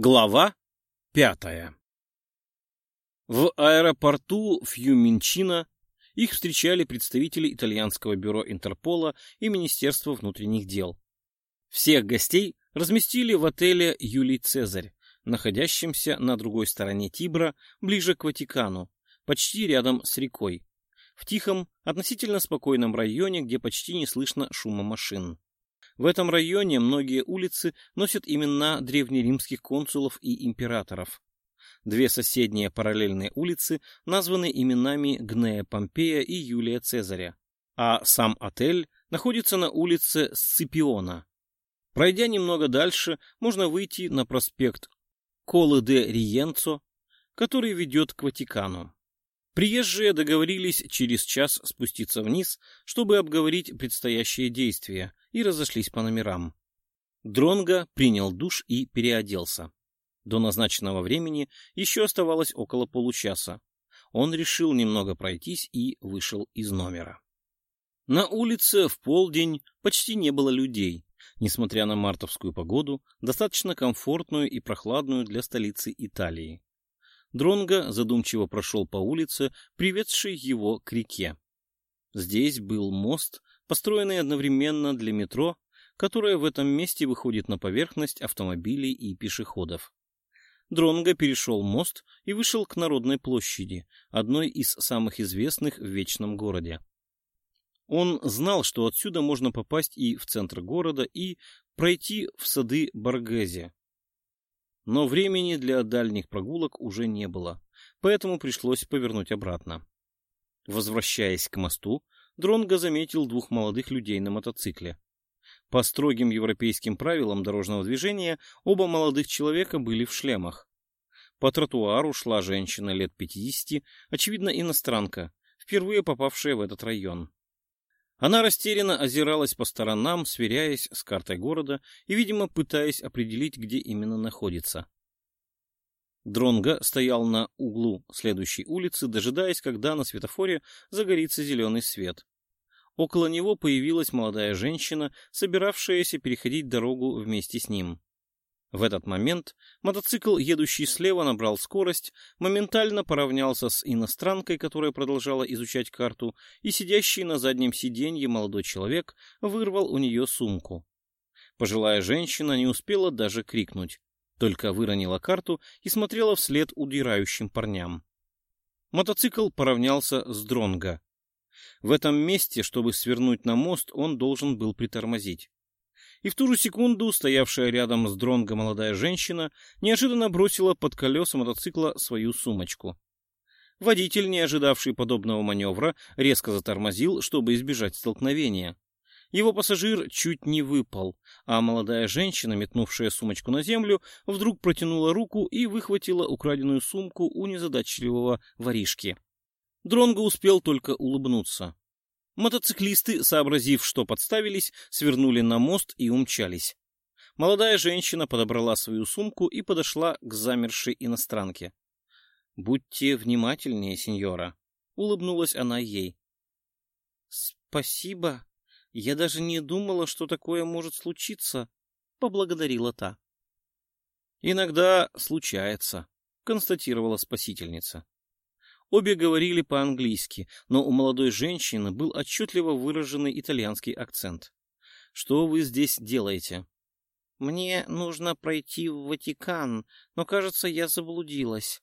Глава пятая В аэропорту Фьюминчина их встречали представители итальянского бюро Интерпола и Министерства внутренних дел. Всех гостей разместили в отеле «Юлий Цезарь», находящемся на другой стороне Тибра, ближе к Ватикану, почти рядом с рекой, в тихом, относительно спокойном районе, где почти не слышно шума машин. В этом районе многие улицы носят имена древнеримских консулов и императоров. Две соседние параллельные улицы названы именами Гнея Помпея и Юлия Цезаря, а сам отель находится на улице Сципиона. Пройдя немного дальше, можно выйти на проспект Колы де Риенцо, который ведет к Ватикану. Приезжие договорились через час спуститься вниз, чтобы обговорить предстоящие действия, и разошлись по номерам. Дронго принял душ и переоделся. До назначенного времени еще оставалось около получаса. Он решил немного пройтись и вышел из номера. На улице в полдень почти не было людей, несмотря на мартовскую погоду, достаточно комфортную и прохладную для столицы Италии. Дронго задумчиво прошел по улице, приведшей его к реке. Здесь был мост, построенный одновременно для метро, которое в этом месте выходит на поверхность автомобилей и пешеходов. Дронго перешел мост и вышел к Народной площади, одной из самых известных в Вечном городе. Он знал, что отсюда можно попасть и в центр города, и пройти в сады Баргези. Но времени для дальних прогулок уже не было, поэтому пришлось повернуть обратно. Возвращаясь к мосту, Дронго заметил двух молодых людей на мотоцикле. По строгим европейским правилам дорожного движения оба молодых человека были в шлемах. По тротуару шла женщина лет 50, очевидно иностранка, впервые попавшая в этот район. Она растерянно озиралась по сторонам, сверяясь с картой города и, видимо, пытаясь определить, где именно находится. Дронго стоял на углу следующей улицы, дожидаясь, когда на светофоре загорится зеленый свет. Около него появилась молодая женщина, собиравшаяся переходить дорогу вместе с ним. В этот момент мотоцикл, едущий слева, набрал скорость, моментально поравнялся с иностранкой, которая продолжала изучать карту, и сидящий на заднем сиденье молодой человек вырвал у нее сумку. Пожилая женщина не успела даже крикнуть, только выронила карту и смотрела вслед удирающим парням. Мотоцикл поравнялся с Дронго. В этом месте, чтобы свернуть на мост, он должен был притормозить и в ту же секунду стоявшая рядом с Дронго молодая женщина неожиданно бросила под колеса мотоцикла свою сумочку. Водитель, не ожидавший подобного маневра, резко затормозил, чтобы избежать столкновения. Его пассажир чуть не выпал, а молодая женщина, метнувшая сумочку на землю, вдруг протянула руку и выхватила украденную сумку у незадачливого воришки. Дронго успел только улыбнуться. Мотоциклисты, сообразив, что подставились, свернули на мост и умчались. Молодая женщина подобрала свою сумку и подошла к замершей иностранке. — Будьте внимательнее, сеньора, — улыбнулась она ей. — Спасибо. Я даже не думала, что такое может случиться, — поблагодарила та. — Иногда случается, — констатировала спасительница. Обе говорили по-английски, но у молодой женщины был отчетливо выраженный итальянский акцент. «Что вы здесь делаете?» «Мне нужно пройти в Ватикан, но, кажется, я заблудилась».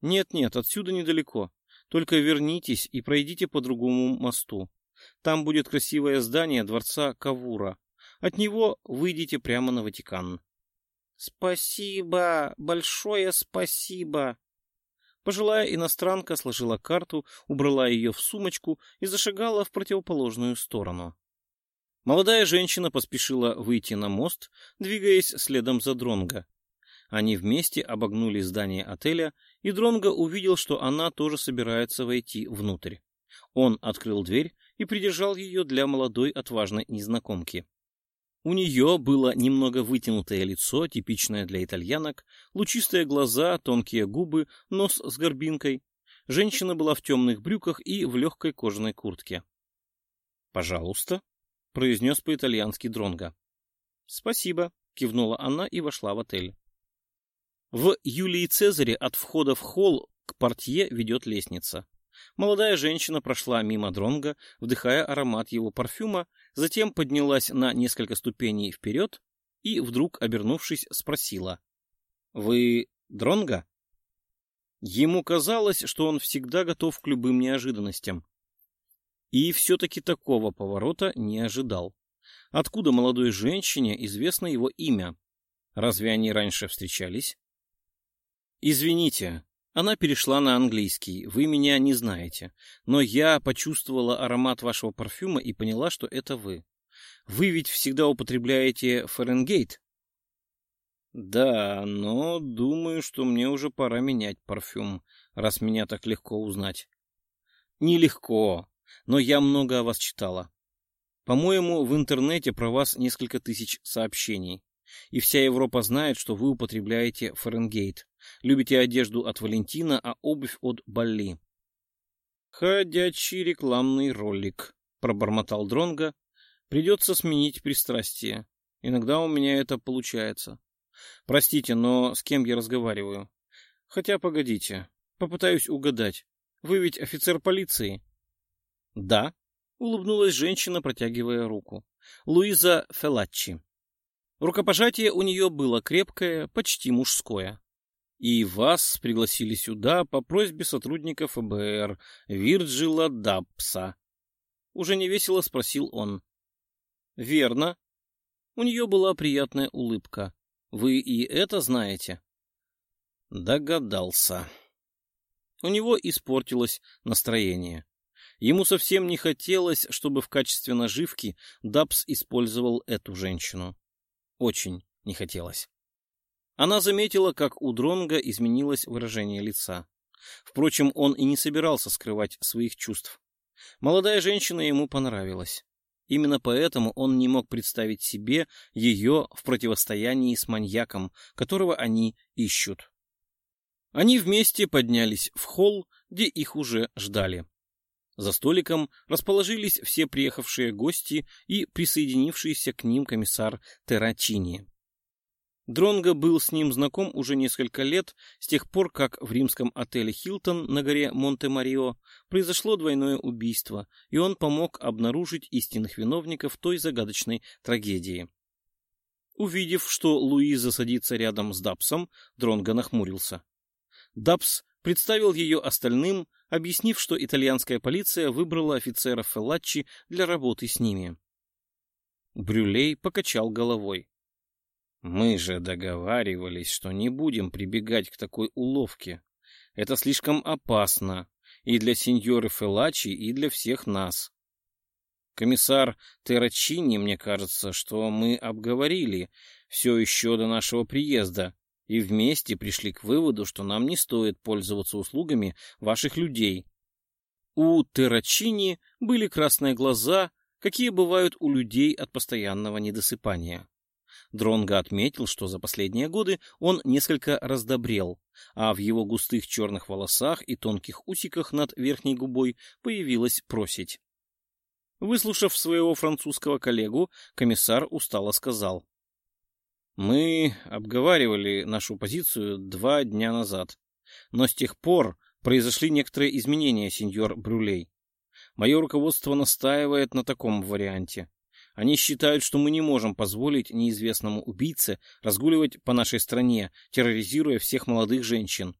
«Нет-нет, отсюда недалеко. Только вернитесь и пройдите по другому мосту. Там будет красивое здание дворца Кавура. От него выйдите прямо на Ватикан». «Спасибо, большое спасибо!» Пожилая иностранка сложила карту, убрала ее в сумочку и зашагала в противоположную сторону. Молодая женщина поспешила выйти на мост, двигаясь следом за Дронго. Они вместе обогнули здание отеля, и Дронго увидел, что она тоже собирается войти внутрь. Он открыл дверь и придержал ее для молодой отважной незнакомки. У нее было немного вытянутое лицо, типичное для итальянок, лучистые глаза, тонкие губы, нос с горбинкой. Женщина была в темных брюках и в легкой кожаной куртке. «Пожалуйста», — произнес по-итальянски Дронго. «Спасибо», — кивнула она и вошла в отель. В Юлии Цезаре от входа в холл к портье ведет лестница. Молодая женщина прошла мимо Дронга, вдыхая аромат его парфюма, затем поднялась на несколько ступеней вперед и, вдруг обернувшись, спросила. — Вы Дронга? Ему казалось, что он всегда готов к любым неожиданностям. И все-таки такого поворота не ожидал. Откуда молодой женщине известно его имя? Разве они раньше встречались? Извините, она перешла на английский. Вы меня не знаете, но я почувствовала аромат вашего парфюма и поняла, что это вы. Вы ведь всегда употребляете Фаренгейт? Да, но думаю, что мне уже пора менять парфюм, раз меня так легко узнать. Нелегко, но я много о вас читала. По-моему, в интернете про вас несколько тысяч сообщений. И вся Европа знает, что вы употребляете Фаренгейт. Любите одежду от Валентина, а обувь от Балли. Ходячий рекламный ролик, пробормотал Дронга. Придется сменить пристрастие. Иногда у меня это получается. Простите, но с кем я разговариваю? Хотя, погодите, попытаюсь угадать. Вы ведь офицер полиции? Да, улыбнулась женщина, протягивая руку. Луиза Фелаччи. Рукопожатие у нее было крепкое, почти мужское. И вас пригласили сюда по просьбе сотрудника ФБР Вирджила Дапса. Уже невесело спросил он. Верно. У нее была приятная улыбка. Вы и это знаете? Догадался. У него испортилось настроение. Ему совсем не хотелось, чтобы в качестве наживки Дабс использовал эту женщину. Очень не хотелось. Она заметила, как у Дронга изменилось выражение лица. Впрочем, он и не собирался скрывать своих чувств. Молодая женщина ему понравилась. Именно поэтому он не мог представить себе ее в противостоянии с маньяком, которого они ищут. Они вместе поднялись в холл, где их уже ждали. За столиком расположились все приехавшие гости и присоединившийся к ним комиссар Террачини. Дронго был с ним знаком уже несколько лет, с тех пор, как в римском отеле «Хилтон» на горе Монте-Марио произошло двойное убийство, и он помог обнаружить истинных виновников той загадочной трагедии. Увидев, что Луиза садится рядом с Дапсом, Дронго нахмурился. Дапс представил ее остальным, объяснив, что итальянская полиция выбрала офицера Феллаччи для работы с ними. Брюлей покачал головой. Мы же договаривались, что не будем прибегать к такой уловке. Это слишком опасно и для сеньоры Фелачи, и для всех нас. Комиссар Террачини, мне кажется, что мы обговорили все еще до нашего приезда и вместе пришли к выводу, что нам не стоит пользоваться услугами ваших людей. У Террачини были красные глаза, какие бывают у людей от постоянного недосыпания. Дронго отметил, что за последние годы он несколько раздобрел, а в его густых черных волосах и тонких усиках над верхней губой появилась просить. Выслушав своего французского коллегу, комиссар устало сказал. «Мы обговаривали нашу позицию два дня назад, но с тех пор произошли некоторые изменения, сеньор Брюлей. Мое руководство настаивает на таком варианте. Они считают, что мы не можем позволить неизвестному убийце разгуливать по нашей стране, терроризируя всех молодых женщин.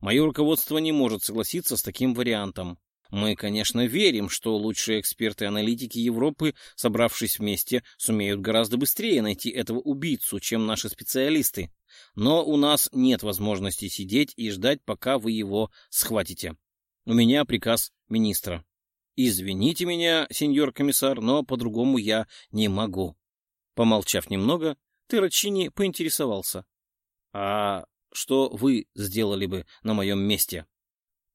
Мое руководство не может согласиться с таким вариантом. Мы, конечно, верим, что лучшие эксперты-аналитики Европы, собравшись вместе, сумеют гораздо быстрее найти этого убийцу, чем наши специалисты. Но у нас нет возможности сидеть и ждать, пока вы его схватите. У меня приказ министра. «Извините меня, сеньор комиссар, но по-другому я не могу». Помолчав немного, Террачини поинтересовался. «А что вы сделали бы на моем месте?»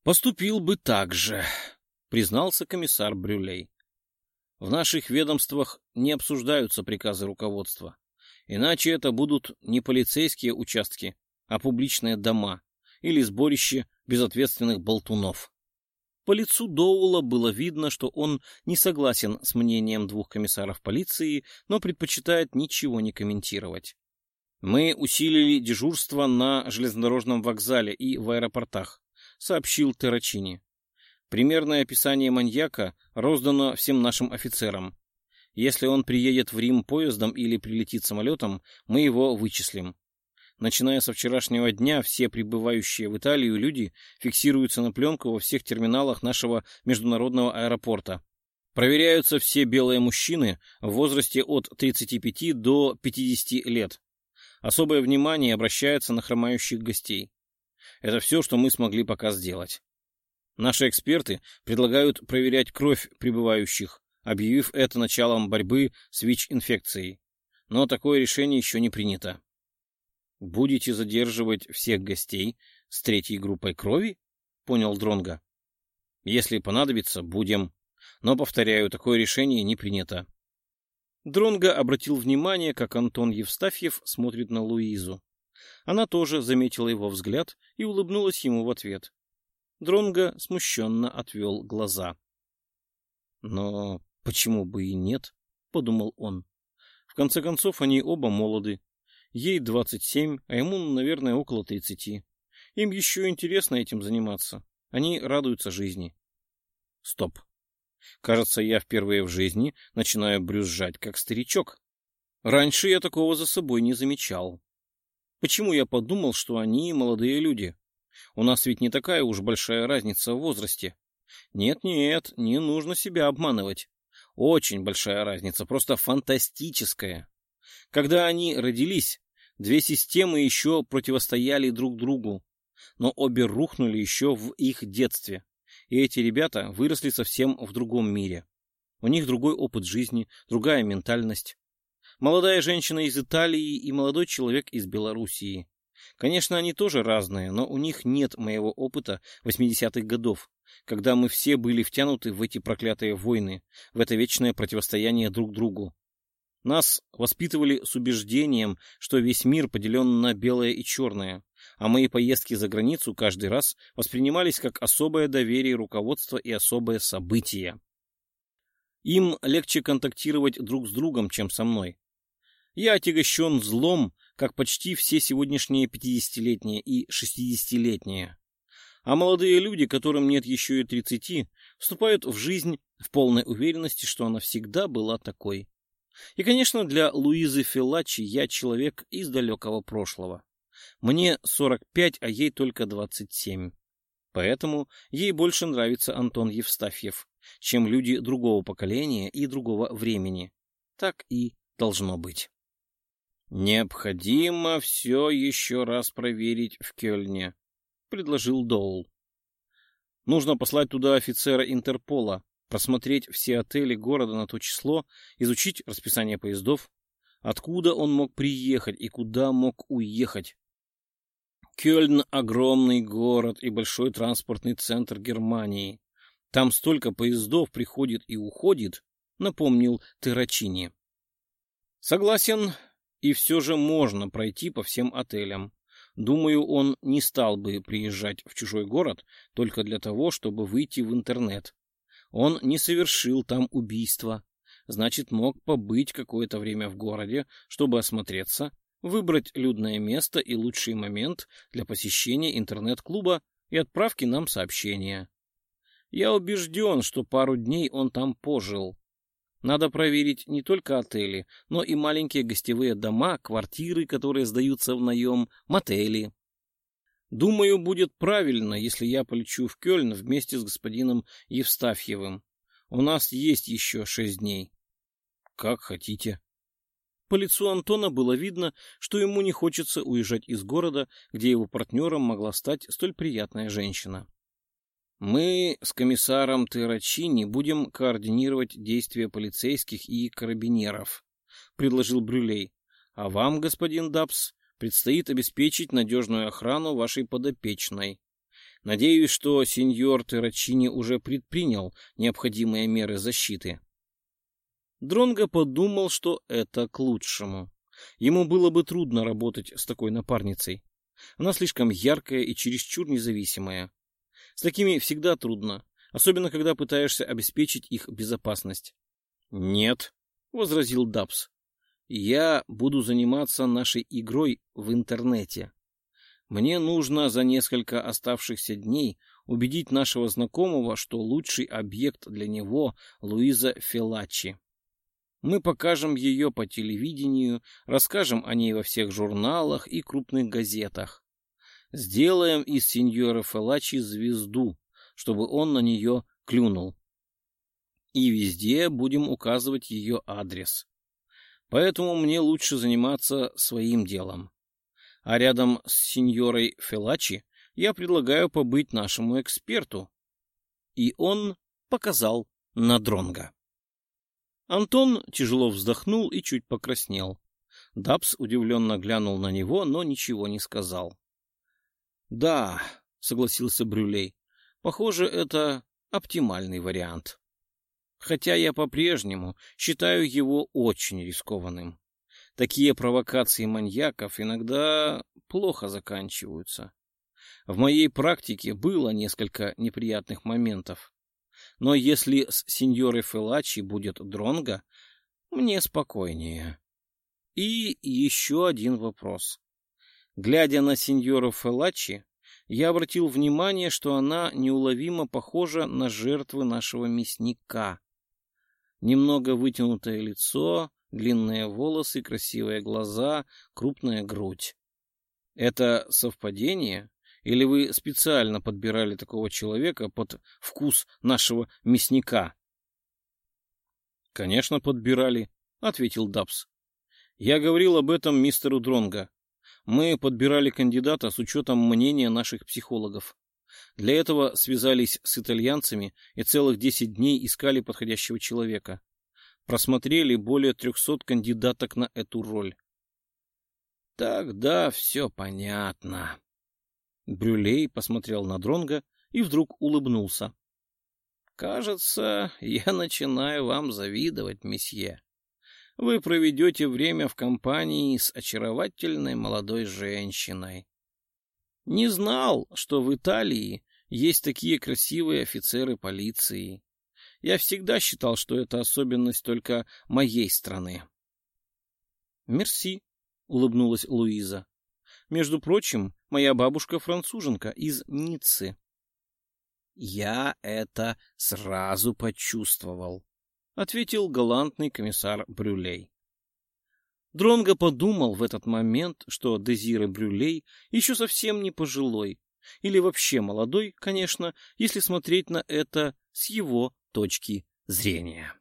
«Поступил бы так же», — признался комиссар Брюлей. «В наших ведомствах не обсуждаются приказы руководства. Иначе это будут не полицейские участки, а публичные дома или сборище безответственных болтунов». По лицу Доула было видно, что он не согласен с мнением двух комиссаров полиции, но предпочитает ничего не комментировать. Мы усилили дежурство на железнодорожном вокзале и в аэропортах, сообщил Террачини. Примерное описание маньяка роздано всем нашим офицерам. Если он приедет в Рим поездом или прилетит самолетом, мы его вычислим. Начиная со вчерашнего дня, все прибывающие в Италию люди фиксируются на пленку во всех терминалах нашего международного аэропорта. Проверяются все белые мужчины в возрасте от 35 до 50 лет. Особое внимание обращается на хромающих гостей. Это все, что мы смогли пока сделать. Наши эксперты предлагают проверять кровь прибывающих, объявив это началом борьбы с ВИЧ-инфекцией. Но такое решение еще не принято. Будете задерживать всех гостей с третьей группой крови? Понял Дронга. Если понадобится, будем. Но, повторяю, такое решение не принято. Дронга обратил внимание, как Антон Евстафьев смотрит на Луизу. Она тоже заметила его взгляд и улыбнулась ему в ответ. Дронга смущенно отвел глаза. Но почему бы и нет, подумал он. В конце концов, они оба молоды, Ей 27, а ему, наверное, около 30. Им еще интересно этим заниматься. Они радуются жизни. Стоп. Кажется, я впервые в жизни начинаю брюзжать, как старичок. Раньше я такого за собой не замечал. Почему я подумал, что они молодые люди? У нас ведь не такая уж большая разница в возрасте. Нет-нет, не нужно себя обманывать. Очень большая разница, просто фантастическая. Когда они родились, две системы еще противостояли друг другу, но обе рухнули еще в их детстве, и эти ребята выросли совсем в другом мире. У них другой опыт жизни, другая ментальность. Молодая женщина из Италии и молодой человек из Белоруссии. Конечно, они тоже разные, но у них нет моего опыта 80-х годов, когда мы все были втянуты в эти проклятые войны, в это вечное противостояние друг другу. Нас воспитывали с убеждением, что весь мир поделен на белое и черное, а мои поездки за границу каждый раз воспринимались как особое доверие руководства и особое событие. Им легче контактировать друг с другом, чем со мной. Я отягощен злом, как почти все сегодняшние 50-летние и 60-летние. А молодые люди, которым нет еще и 30, вступают в жизнь в полной уверенности, что она всегда была такой. И, конечно, для Луизы Филачи я человек из далекого прошлого. Мне 45, а ей только 27. Поэтому ей больше нравится Антон Евстафьев, чем люди другого поколения и другого времени. Так и должно быть. «Необходимо все еще раз проверить в Кёльне», — предложил Доул. «Нужно послать туда офицера Интерпола, просмотреть все отели города на то число, изучить расписание поездов, откуда он мог приехать и куда мог уехать. Кёльн — огромный город и большой транспортный центр Германии. Там столько поездов приходит и уходит, напомнил Террачини. Согласен, и все же можно пройти по всем отелям. Думаю, он не стал бы приезжать в чужой город только для того, чтобы выйти в интернет он не совершил там убийства, значит, мог побыть какое-то время в городе, чтобы осмотреться, выбрать людное место и лучший момент для посещения интернет-клуба и отправки нам сообщения. Я убежден, что пару дней он там пожил. Надо проверить не только отели, но и маленькие гостевые дома, квартиры, которые сдаются в наем, мотели. Думаю, будет правильно, если я полечу в Кёльн вместе с господином Евстафьевым. У нас есть еще шесть дней. Как хотите. По лицу Антона было видно, что ему не хочется уезжать из города, где его партнером могла стать столь приятная женщина. Мы с комиссаром Террачини будем координировать действия полицейских и карабинеров, предложил Брюлей. А вам, господин Дабс, предстоит обеспечить надежную охрану вашей подопечной. Надеюсь, что сеньор Террачини уже предпринял необходимые меры защиты. Дронго подумал, что это к лучшему. Ему было бы трудно работать с такой напарницей. Она слишком яркая и чересчур независимая. С такими всегда трудно, особенно когда пытаешься обеспечить их безопасность. «Нет», — возразил Дабс, Я буду заниматься нашей игрой в интернете. Мне нужно за несколько оставшихся дней убедить нашего знакомого, что лучший объект для него — Луиза Фелачи. Мы покажем ее по телевидению, расскажем о ней во всех журналах и крупных газетах. Сделаем из сеньора Фелачи звезду, чтобы он на нее клюнул. И везде будем указывать ее адрес. Поэтому мне лучше заниматься своим делом. А рядом с сеньорой Фелачи я предлагаю побыть нашему эксперту. И он показал на Дронга. Антон тяжело вздохнул и чуть покраснел. Дабс удивленно глянул на него, но ничего не сказал. — Да, — согласился Брюлей, — похоже, это оптимальный вариант. Хотя я по-прежнему считаю его очень рискованным. Такие провокации маньяков иногда плохо заканчиваются. В моей практике было несколько неприятных моментов. Но если с сеньорой Фелачи будет дронга, мне спокойнее. И еще один вопрос. Глядя на сеньору Фелачи, я обратил внимание, что она неуловимо похожа на жертвы нашего мясника. Немного вытянутое лицо, длинные волосы, красивые глаза, крупная грудь. Это совпадение? Или вы специально подбирали такого человека под вкус нашего мясника? — Конечно, подбирали, — ответил Дабс. — Я говорил об этом мистеру Дронга. Мы подбирали кандидата с учетом мнения наших психологов. Для этого связались с итальянцами и целых десять дней искали подходящего человека. Просмотрели более трехсот кандидаток на эту роль. Тогда все понятно. Брюлей посмотрел на Дронга и вдруг улыбнулся. Кажется, я начинаю вам завидовать, месье. Вы проведете время в компании с очаровательной молодой женщиной. Не знал, что в Италии есть такие красивые офицеры полиции. Я всегда считал, что это особенность только моей страны. «Мерси», — улыбнулась Луиза. «Между прочим, моя бабушка француженка из Ниццы». «Я это сразу почувствовал», — ответил галантный комиссар Брюлей. Дронго подумал в этот момент, что Дезире Брюлей еще совсем не пожилой, или вообще молодой, конечно, если смотреть на это с его точки зрения.